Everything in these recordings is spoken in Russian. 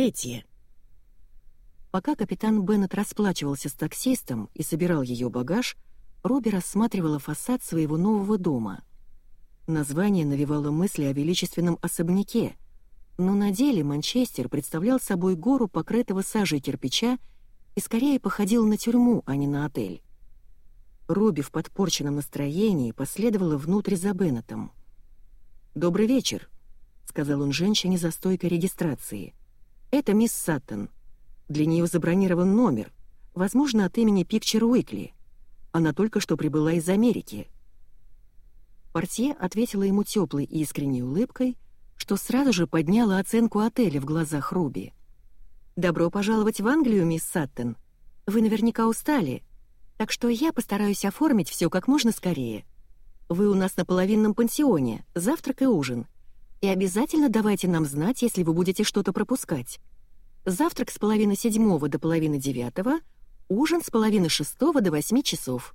Третье. Пока капитан Беннет расплачивался с таксистом и собирал ее багаж, Робби рассматривала фасад своего нового дома. Название навевало мысли о величественном особняке, но на деле Манчестер представлял собой гору покрытого сажей кирпича и скорее походил на тюрьму, а не на отель. Робби в подпорченном настроении последовала внутрь за Беннетом. «Добрый вечер», — сказал он женщине за стойкой регистрации. «Это мисс Саттон. Для нее забронирован номер, возможно, от имени Picture Уикли. Она только что прибыла из Америки». Портье ответила ему теплой и искренней улыбкой, что сразу же подняла оценку отеля в глазах Руби. «Добро пожаловать в Англию, мисс Саттон. Вы наверняка устали, так что я постараюсь оформить все как можно скорее. Вы у нас на половинном пансионе, завтрак и ужин. И обязательно давайте нам знать, если вы будете что-то пропускать. Завтрак с половины седьмого до половины девятого, ужин с половины шестого до восьми часов.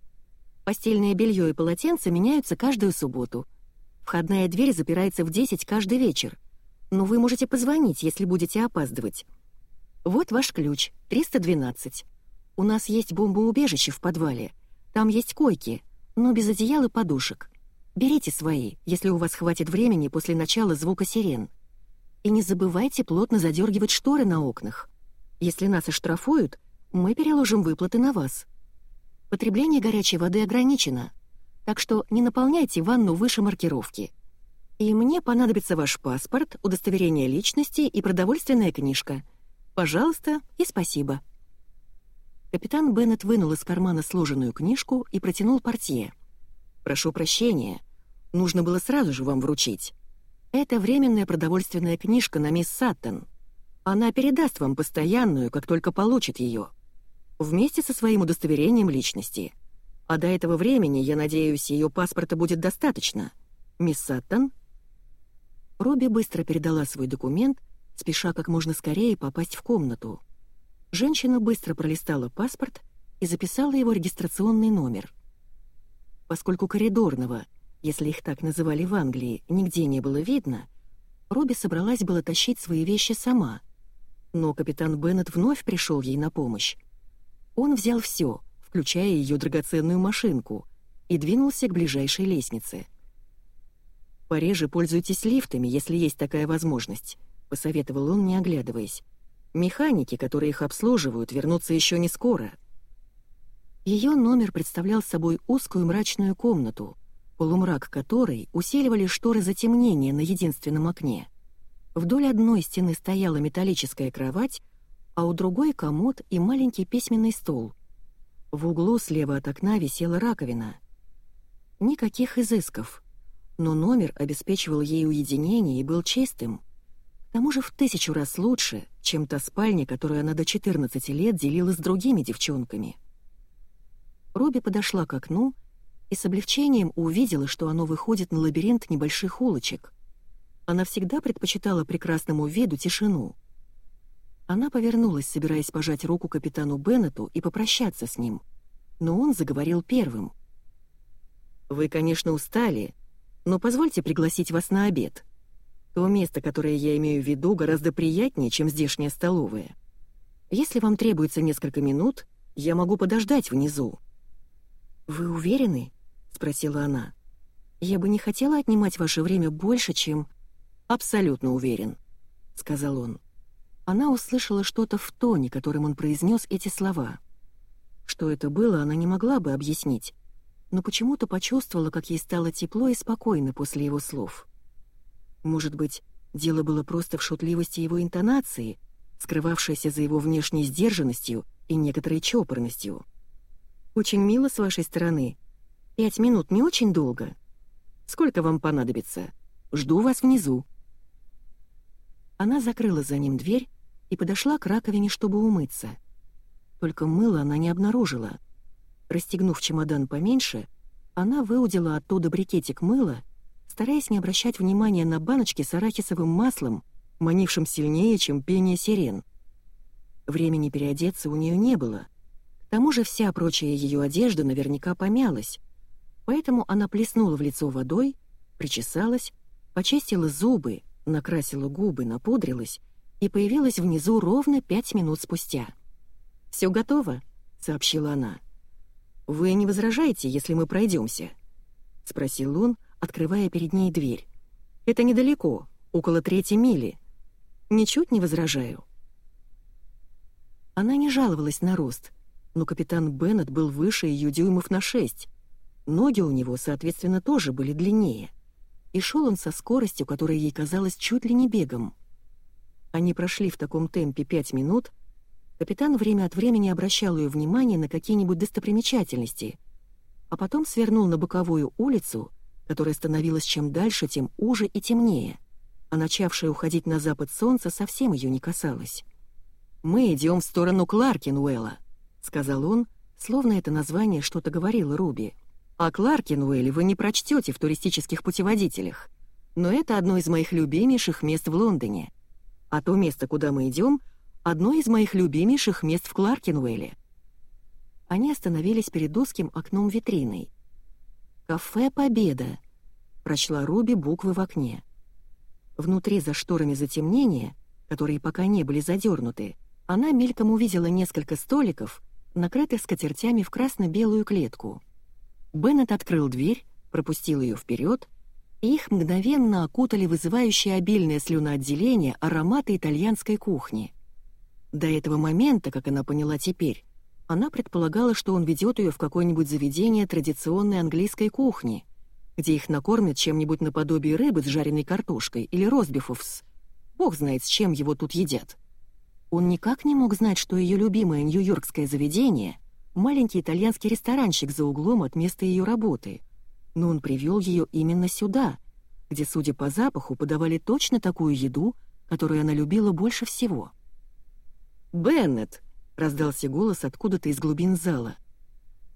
Постельное белье и полотенце меняются каждую субботу. Входная дверь запирается в десять каждый вечер. Но вы можете позвонить, если будете опаздывать. Вот ваш ключ, 312. У нас есть бомбоубежище в подвале. Там есть койки, но без одеял и подушек. Берите свои, если у вас хватит времени после начала звука сирен. И не забывайте плотно задергивать шторы на окнах. Если нас оштрафуют, мы переложим выплаты на вас. Потребление горячей воды ограничено, так что не наполняйте ванну выше маркировки. И мне понадобится ваш паспорт, удостоверение личности и продовольственная книжка. Пожалуйста и спасибо. Капитан Беннет вынул из кармана сложенную книжку и протянул портье. «Прошу прощения, нужно было сразу же вам вручить. Это временная продовольственная книжка на мисс Саттон. Она передаст вам постоянную, как только получит ее. Вместе со своим удостоверением личности. А до этого времени, я надеюсь, ее паспорта будет достаточно. Мисс Саттон?» Робби быстро передала свой документ, спеша как можно скорее попасть в комнату. Женщина быстро пролистала паспорт и записала его регистрационный номер. Поскольку коридорного если их так называли в Англии, нигде не было видно, Робби собралась было тащить свои вещи сама. Но капитан Беннет вновь пришел ей на помощь. Он взял все, включая ее драгоценную машинку, и двинулся к ближайшей лестнице. «Пореже пользуйтесь лифтами, если есть такая возможность», — посоветовал он, не оглядываясь. «Механики, которые их обслуживают, вернутся еще не скоро». Ее номер представлял собой узкую мрачную комнату — полумрак которой усиливали шторы затемнения на единственном окне. Вдоль одной стены стояла металлическая кровать, а у другой — комод и маленький письменный стол. В углу слева от окна висела раковина. Никаких изысков, но номер обеспечивал ей уединение и был чистым. К тому же в тысячу раз лучше, чем та спальня, которую она до 14 лет делила с другими девчонками. Робби подошла к окну и с облегчением увидела, что оно выходит на лабиринт небольших улочек. Она всегда предпочитала прекрасному виду тишину. Она повернулась, собираясь пожать руку капитану Беннету и попрощаться с ним, но он заговорил первым. «Вы, конечно, устали, но позвольте пригласить вас на обед. То место, которое я имею в виду, гораздо приятнее, чем здешняя столовая. Если вам требуется несколько минут, я могу подождать внизу». «Вы уверены?» — спросила она. «Я бы не хотела отнимать ваше время больше, чем...» «Абсолютно уверен», — сказал он. Она услышала что-то в тоне, которым он произнес эти слова. Что это было, она не могла бы объяснить, но почему-то почувствовала, как ей стало тепло и спокойно после его слов. Может быть, дело было просто в шутливости его интонации, скрывавшейся за его внешней сдержанностью и некоторой чопорностью. «Очень мило с вашей стороны», Пять минут не очень долго? Сколько вам понадобится? Жду вас внизу». Она закрыла за ним дверь и подошла к раковине, чтобы умыться. Только мыло она не обнаружила. Расстегнув чемодан поменьше, она выудила оттуда брикетик мыла, стараясь не обращать внимания на баночки с арахисовым маслом, манившим сильнее, чем пение сирен. Времени переодеться у нее не было. К тому же вся прочая ее одежда наверняка помялась, Поэтому она плеснула в лицо водой, причесалась, почистила зубы, накрасила губы, напудрилась и появилась внизу ровно пять минут спустя. «Все готово», — сообщила она. «Вы не возражаете, если мы пройдемся?» — спросил он, открывая перед ней дверь. «Это недалеко, около третьей мили. Ничуть не возражаю». Она не жаловалась на рост, но капитан Беннет был выше ее дюймов на шесть. Ноги у него, соответственно, тоже были длиннее. И шел он со скоростью, которая ей казалась чуть ли не бегом. Они прошли в таком темпе пять минут. Капитан время от времени обращал ее внимание на какие-нибудь достопримечательности, а потом свернул на боковую улицу, которая становилась чем дальше, тем уже и темнее, а начавшее уходить на запад солнце совсем ее не касалось. «Мы идем в сторону Кларкинуэлла», — сказал он, словно это название что-то говорило Руби. «О Кларкинуэлле вы не прочтете в туристических путеводителях, но это одно из моих любимейших мест в Лондоне а то место, куда мы идем, одно из моих любимейших мест в Кларкинуэле. Они остановились перед узким окном витриной. «Кафе Победа», — прочла Руби буквы в окне. Внутри за шторами затемнения, которые пока не были задернуты, она мельком увидела несколько столиков, накрытых скатертями в красно-белую клетку. Беннет открыл дверь, пропустил ее вперед и их мгновенно окутали вызывающие обильное слюноотделение ароматы итальянской кухни. До этого момента, как она поняла теперь, она предполагала, что он ведет ее в какое-нибудь заведение традиционной английской кухни, где их накормят чем-нибудь наподобие рыбы с жареной картошкой или ростбифов с... Бог знает, с чем его тут едят. Он никак не мог знать, что ее любимое нью-йоркское заведение — маленький итальянский ресторанчик за углом от места ее работы — но он привел ее именно сюда, где, судя по запаху, подавали точно такую еду, которую она любила больше всего. «Беннет!» — раздался голос откуда-то из глубин зала.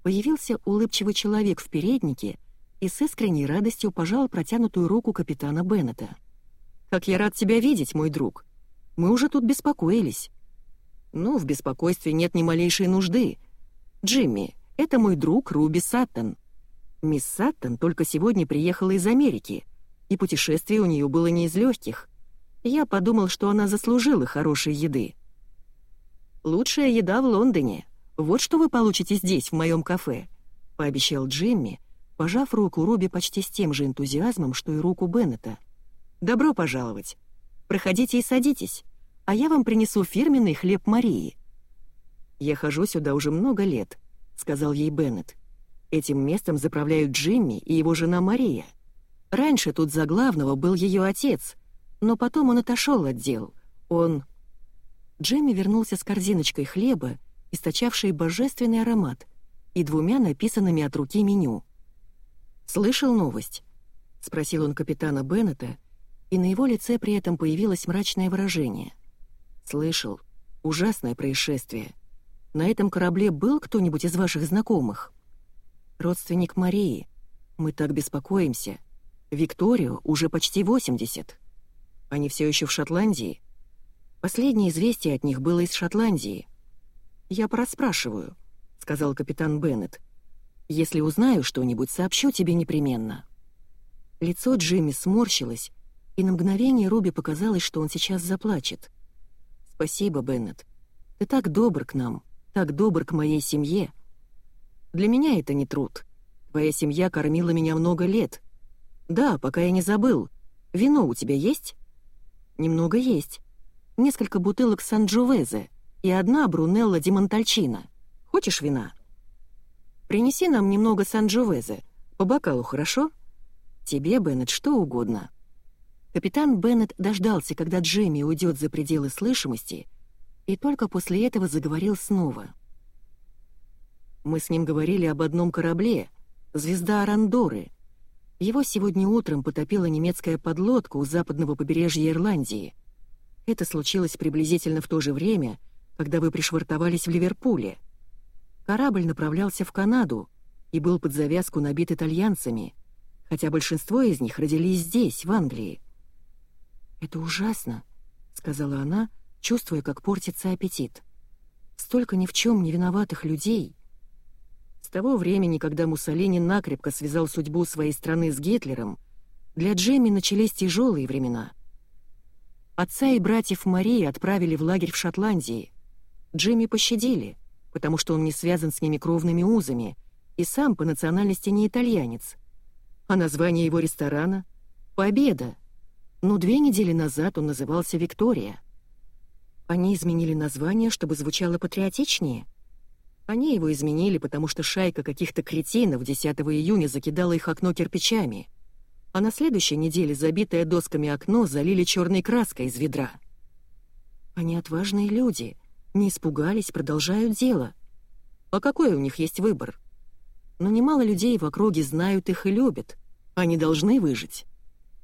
Появился улыбчивый человек в переднике и с искренней радостью пожал протянутую руку капитана Беннета. «Как я рад тебя видеть, мой друг! Мы уже тут беспокоились». «Ну, в беспокойстве нет ни малейшей нужды. Джимми, это мой друг Руби Саттон». Мисс Саттон только сегодня приехала из Америки, и путешествие у нее было не из легких. Я подумал, что она заслужила хорошей еды. «Лучшая еда в Лондоне. Вот что вы получите здесь, в моем кафе», — пообещал Джимми, пожав руку Руби почти с тем же энтузиазмом, что и руку Беннета. «Добро пожаловать. Проходите и садитесь, а я вам принесу фирменный хлеб Марии». «Я хожу сюда уже много лет», — сказал ей Беннет. Этим местом заправляют Джимми и его жена Мария. Раньше тут за главного был ее отец, но потом он отошел от дел. Он... Джимми вернулся с корзиночкой хлеба, источавшей божественный аромат, и двумя написанными от руки меню. «Слышал новость?» — спросил он капитана Беннета, и на его лице при этом появилось мрачное выражение. «Слышал. Ужасное происшествие. На этом корабле был кто-нибудь из ваших знакомых?» Родственник Марии. Мы так беспокоимся. Викторию уже почти 80. Они все еще в Шотландии? Последнее известие от них было из Шотландии. Я проспрашиваю, сказал капитан Беннет. Если узнаю что-нибудь, сообщу тебе непременно. Лицо Джимми сморщилось, и на мгновение Руби показалось, что он сейчас заплачет. «Спасибо, Беннет. Ты так добр к нам, так добр к моей семье. Для меня это не труд. Твоя семья кормила меня много лет. Да, пока я не забыл. Вино у тебя есть? Немного есть. Несколько бутылок Сан-Джовезе и одна Брунелла Ди Монтальчино. Хочешь вина? Принеси нам немного Сан-Джовезе. По бокалу, хорошо? Тебе, Беннет, что угодно. Капитан Беннет дождался, когда Джимми уйдет за пределы слышимости, и только после этого заговорил снова — мы с ним говорили об одном корабле, «Звезда Арандоры». Его сегодня утром потопила немецкая подлодка у западного побережья Ирландии. Это случилось приблизительно в то же время, когда вы пришвартовались в Ливерпуле. Корабль направлялся в Канаду и был под завязку набит итальянцами, хотя большинство из них родились здесь, в Англии. «Это ужасно», — сказала она, чувствуя, как портится аппетит. «Столько ни в чем не виноватых людей». С того времени, когда Муссолини накрепко связал судьбу своей страны с Гитлером, для Джемми начались тяжелые времена. Отца и братьев Марии отправили в лагерь в Шотландии. Джимми пощадили, потому что он не связан с ними кровными узами и сам по национальности не итальянец. А название его ресторана — «Победа». Но две недели назад он назывался «Виктория». Они изменили название, чтобы звучало патриотичнее. Они его изменили, потому что шайка каких-то кретинов 10 июня закидала их окно кирпичами — а на следующей неделе забитое досками окно залили черной краской из ведра. Они отважные люди, не испугались, продолжают дело. А какой у них есть выбор? Но немало людей в округе знают их и любят. Они должны выжить.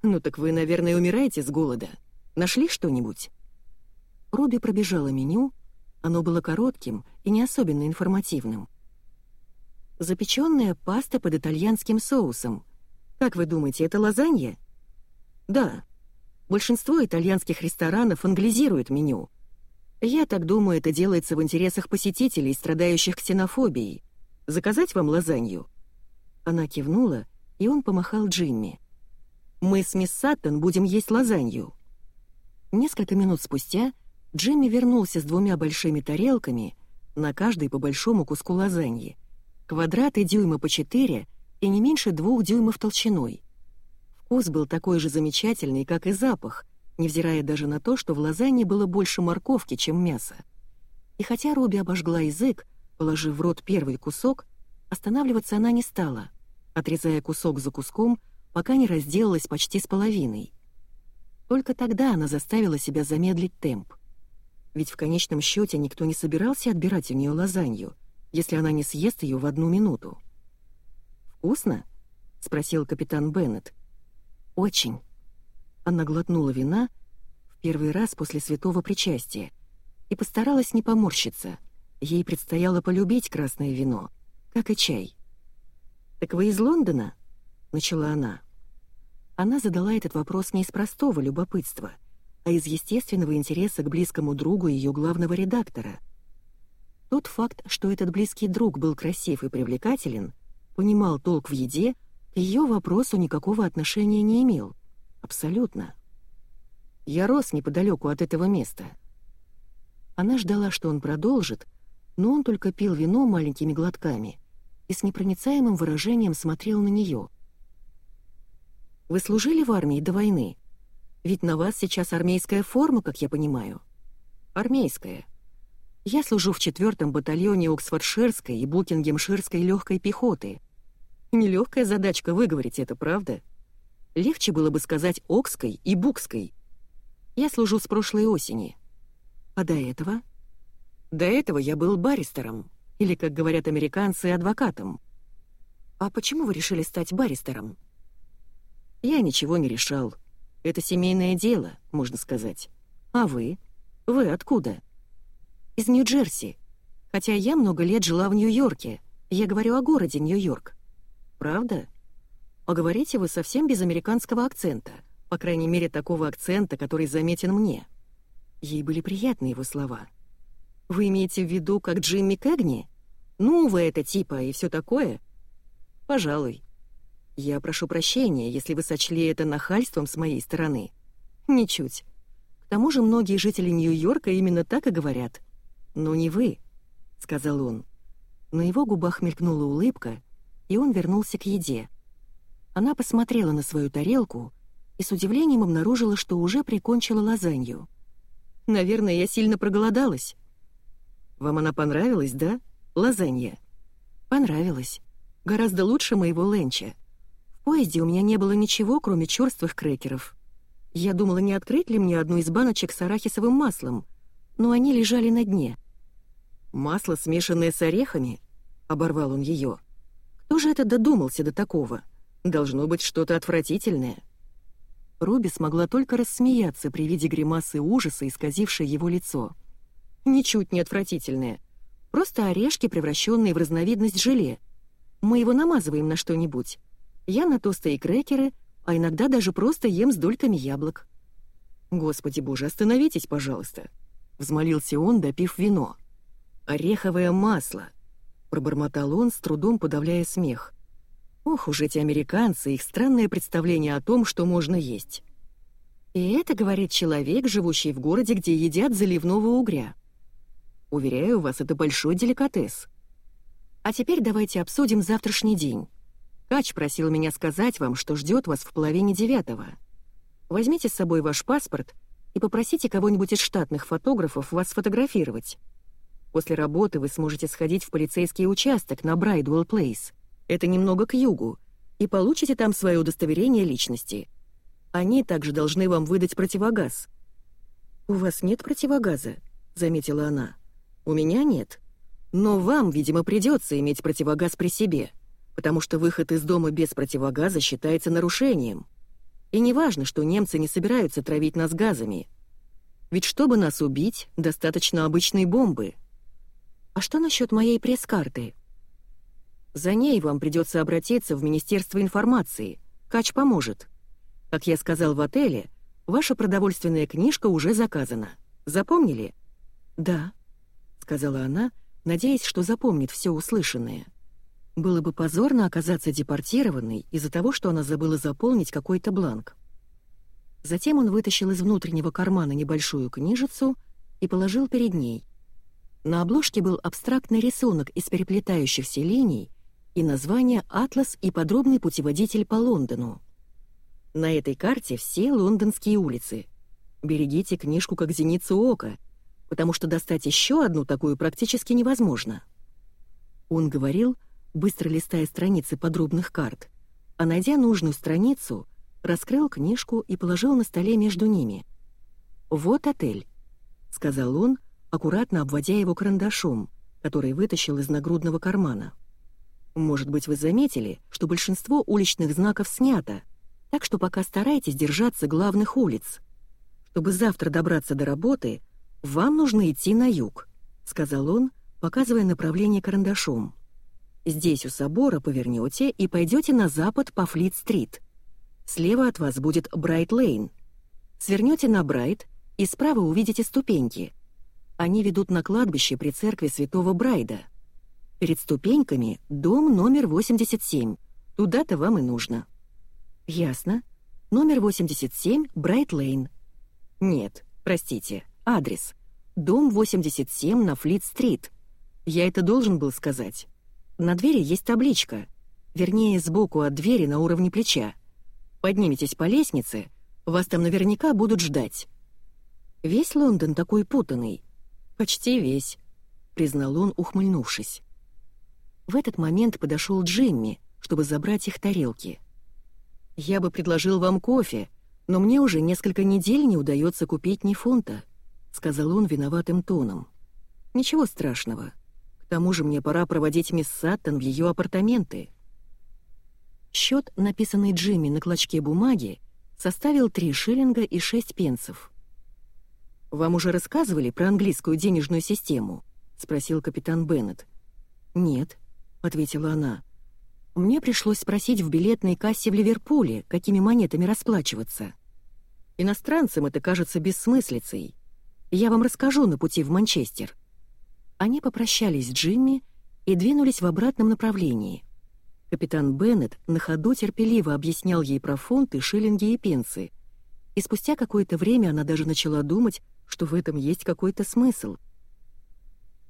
Ну так вы, наверное, умираете с голода. Нашли что-нибудь? Робби пробежала меню, оно было коротким и не особенно информативным. Запеченная паста под итальянским соусом — как вы думаете, это лазанья? Да. Большинство итальянских ресторанов англизируют меню. Я так думаю, это делается в интересах посетителей, страдающих ксенофобией. Заказать вам лазанью?» Она кивнула, и он помахал Джимми. «Мы с мисс Саттон будем есть лазанью». Несколько минут спустя Джимми вернулся с двумя большими тарелками, на каждой по большому куску лазаньи, квадраты дюйма по четыре и не меньше двух дюймов толщиной. Вкус был такой же замечательный, как и запах, невзирая даже на то, что в лазанье было больше морковки, чем мяса. И хотя Руби обожгла язык, положив в рот первый кусок, останавливаться она не стала, отрезая кусок за куском, пока не разделалась почти с половиной. Только тогда она заставила себя замедлить темп. Ведь в конечном счете никто не собирался отбирать у нее лазанью, если она не съест ее в одну минуту. «Вкусно?» — спросил капитан Беннет. «Очень». Она глотнула вина в первый раз после святого причастия и постаралась не поморщиться. Ей предстояло полюбить красное вино, как и чай. «Так вы из Лондона?» — начала она. Она задала этот вопрос не из простого любопытства, а из естественного интереса к близкому другу ее главного редактора. Тот факт, что этот близкий друг был красив и привлекателен — понимал толк в еде, к ее вопросу никакого отношения не имел. Абсолютно. Я рос неподалеку от этого места. Она ждала, что он продолжит, но он только пил вино маленькими глотками и с непроницаемым выражением смотрел на нее. «Вы служили в армии до войны? Ведь на вас сейчас армейская форма, как я понимаю». «Армейская», я служу в четвертом батальоне Оксфордширской и Букингемширской легкой пехоты. Нелегкая задачка выговорить это, правда? Легче было бы сказать Окской и Букской. Я служу с прошлой осени. А до этого? До этого я был баристером, или, как говорят американцы, адвокатом. А почему вы решили стать баристером? Я ничего не решал. Это семейное дело, можно сказать. А вы? Вы откуда? из Нью-Джерси. Хотя я много лет жила в Нью-Йорке. Я говорю о городе Нью-Йорк. Правда? А говорите вы совсем без американского акцента. По крайней мере, такого акцента, который заметен мне. Ей были приятны его слова. Вы имеете в виду, как Джимми Кэгни? Ну, вы это типа и все такое? Пожалуй. Я прошу прощения, если вы сочли это нахальством с моей стороны. Ничуть. К тому же многие жители Нью-Йорка именно так и говорят. «Но не вы», — сказал он. На его губах мелькнула улыбка, и он вернулся к еде. Она посмотрела на свою тарелку и с удивлением обнаружила, что уже прикончила лазанью. «Наверное, я сильно проголодалась». «Вам она понравилась, да? Лазанья?» «Понравилась. Гораздо лучше моего ленча. Поезде у меня не было ничего, кроме черствых крекеров. Я думала, не открыть ли мне одну из баночек с арахисовым маслом, но они лежали на дне. «Масло, смешанное с орехами?» — оборвал он ее. «Кто же это додумался до такого? Должно быть что-то отвратительное». Руби смогла только рассмеяться при виде гримасы ужаса, исказившей его лицо. «Ничуть не отвратительное. Просто орешки, превращенные в разновидность желе. Мы его намазываем на что-нибудь. Я на тосты и крекеры, а иногда даже просто ем с дольками яблок». «Господи боже, остановитесь, пожалуйста», — взмолился он, допив вино ореховое масло», — пробормотал он, с трудом подавляя смех. «Ох уж эти американцы, их странное представление о том, что можно есть». И это говорит человек, живущий в городе, где едят заливного угря. Уверяю вас, это большой деликатес. А теперь давайте обсудим завтрашний день. Кач просил меня сказать вам, что ждет вас в половине девятого. Возьмите с собой ваш паспорт и попросите кого-нибудь из штатных фотографов вас сфотографировать. После работы вы сможете сходить в полицейский участок на Брайдуэлл Плейс. Это немного к югу, и получите там свое удостоверение личности. Они также должны вам выдать противогаз». «У вас нет противогаза», — заметила она. «У меня нет. Но вам, видимо, придется иметь противогаз при себе, потому что выход из дома без противогаза считается нарушением. И не важно, что немцы не собираются травить нас газами. Ведь чтобы нас убить, достаточно обычной бомбы. А что насчет моей пресс-карты?» «За ней вам придется обратиться в Министерство информации. Кач поможет». Как я сказал в отеле, ваша продовольственная книжка уже заказана. Запомнили?» «Да», — сказала она, надеясь, что запомнит все услышанное. Было бы позорно оказаться депортированной из-за того, что она забыла заполнить какой-то бланк. Затем он вытащил из внутреннего кармана небольшую книжицу и положил перед ней. На обложке был абстрактный рисунок из переплетающихся линий и название «Атлас и подробный путеводитель по Лондону». На этой карте все лондонские улицы. Берегите книжку как зеницу ока, потому что достать еще одну такую практически невозможно. Он говорил, быстро листая страницы подробных карт, а найдя нужную страницу, раскрыл книжку и положил на столе между ними. «Вот отель», — сказал он, аккуратно обводя его карандашом, который вытащил из нагрудного кармана. «Может быть, вы заметили, что большинство уличных знаков снято, так что пока старайтесь держаться главных улиц. Чтобы завтра добраться до работы, вам нужно идти на юг», — сказал он, показывая направление карандашом. «Здесь у собора повернете и пойдете на запад по Флит-стрит. Слева от вас будет Брайт-лейн. Свернете на Брайт и справа увидите ступеньки. Они ведут на кладбище при церкви святого Брайда. Перед ступеньками дом номер 87. Туда-то вам и нужно». «Ясно. Номер 87, Брайт-Лейн». «Нет, простите, адрес. Дом 87 на Флит-стрит. Я это должен был сказать. На двери есть табличка. Вернее, сбоку от двери на уровне плеча. Подниметесь по лестнице, вас там наверняка будут ждать». «Весь Лондон такой путанный?» «Почти весь», — признал он, ухмыльнувшись. В этот момент подошел Джимми, чтобы забрать их тарелки. «Я бы предложил вам кофе, но мне уже несколько недель не удается купить ни фунта», — сказал он виноватым тоном. «Ничего страшного. Тому же мне пора проводить мисс Саттон в ее апартаменты». Счет, написанный Джимми на клочке бумаги, составил 3 шиллинга и 6 пенсов. «Вам уже рассказывали про английскую денежную систему?» — спросил капитан Беннет. «Нет», — ответила она. Мне пришлось спросить в билетной кассе в Ливерпуле, какими монетами расплачиваться. Иностранцам это кажется бессмыслицей. Я вам расскажу на пути в Манчестер. Они попрощались с Джимми и двинулись в обратном направлении. Капитан Беннет на ходу терпеливо объяснял ей про фунты, шиллинги и пенсы. И спустя какое-то время она даже начала думать, что в этом есть какой-то смысл.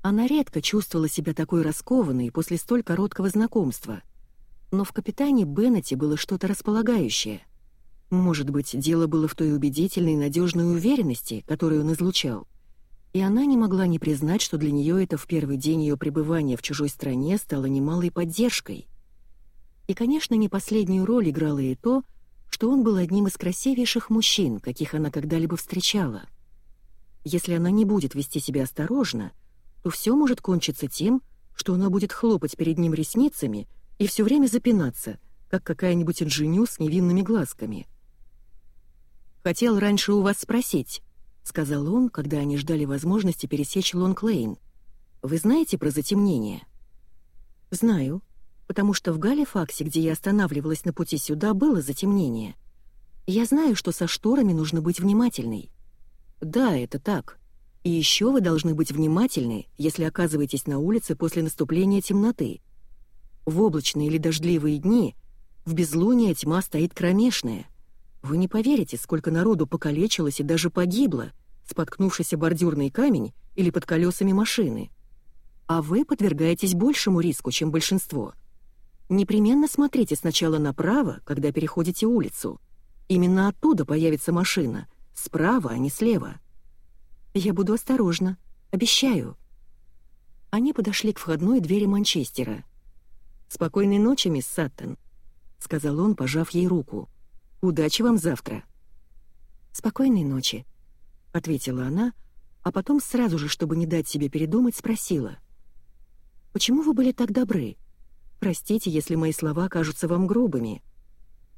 Она редко чувствовала себя такой раскованной после столь короткого знакомства — но в капитане Беннете было что-то располагающее. Может быть, дело было в той убедительной, надежной уверенности, которую он излучал. И она не могла не признать, что для нее это в первый день ее пребывания в чужой стране стало немалой поддержкой. И, конечно, не последнюю роль играло и то, что он был одним из красивейших мужчин, каких она когда-либо встречала. Если она не будет вести себя осторожно, то все может кончиться тем, что она будет хлопать перед ним ресницами и все время запинаться, как какая-нибудь инженю с невинными глазками. «Хотел раньше у вас спросить», — сказал он, когда они ждали возможности пересечь Лонг-Лейн. «Вы знаете про затемнение?» «Знаю, потому что в Галифаксе, где я останавливалась на пути сюда, было затемнение. Я знаю, что со шторами нужно быть внимательной». «Да, это так. И еще вы должны быть внимательны, если оказываетесь на улице после наступления темноты», в облачные или дождливые дни в безлуние тьма стоит кромешная. Вы не поверите, сколько народу покалечилось и даже погибло, споткнувшись о бордюрный камень или под колесами машины. А вы подвергаетесь большему риску, чем большинство. Непременно смотрите сначала направо, когда переходите улицу. Именно оттуда появится машина, справа, а не слева. Я буду осторожна, обещаю. Они подошли к входной двери Манчестера. «Спокойной ночи, мисс Саттон», — сказал он, пожав ей руку. «Удачи вам завтра». «Спокойной ночи», — ответила она, а потом сразу же, чтобы не дать себе передумать, спросила. «Почему вы были так добры? Простите, если мои слова кажутся вам грубыми.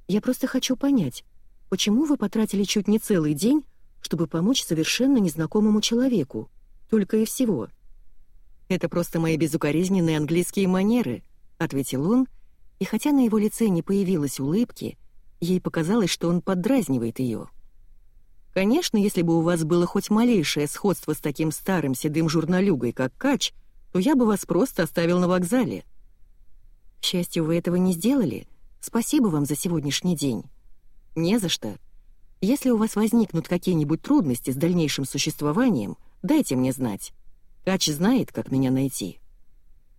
Я просто хочу понять, почему вы потратили чуть не целый день, чтобы помочь совершенно незнакомому человеку, только и всего?» «Это просто мои безукоризненные английские манеры», — ответил он, и хотя на его лице не появилось улыбки, ей показалось, что он поддразнивает ее. «Конечно, если бы у вас было хоть малейшее сходство с таким старым седым журналюгой, как Кач, то я бы вас просто оставил на вокзале». «К счастью, вы этого не сделали. Спасибо вам за сегодняшний день». «Не за что. Если у вас возникнут какие-нибудь трудности с дальнейшим существованием, дайте мне знать. Кач знает, как меня найти».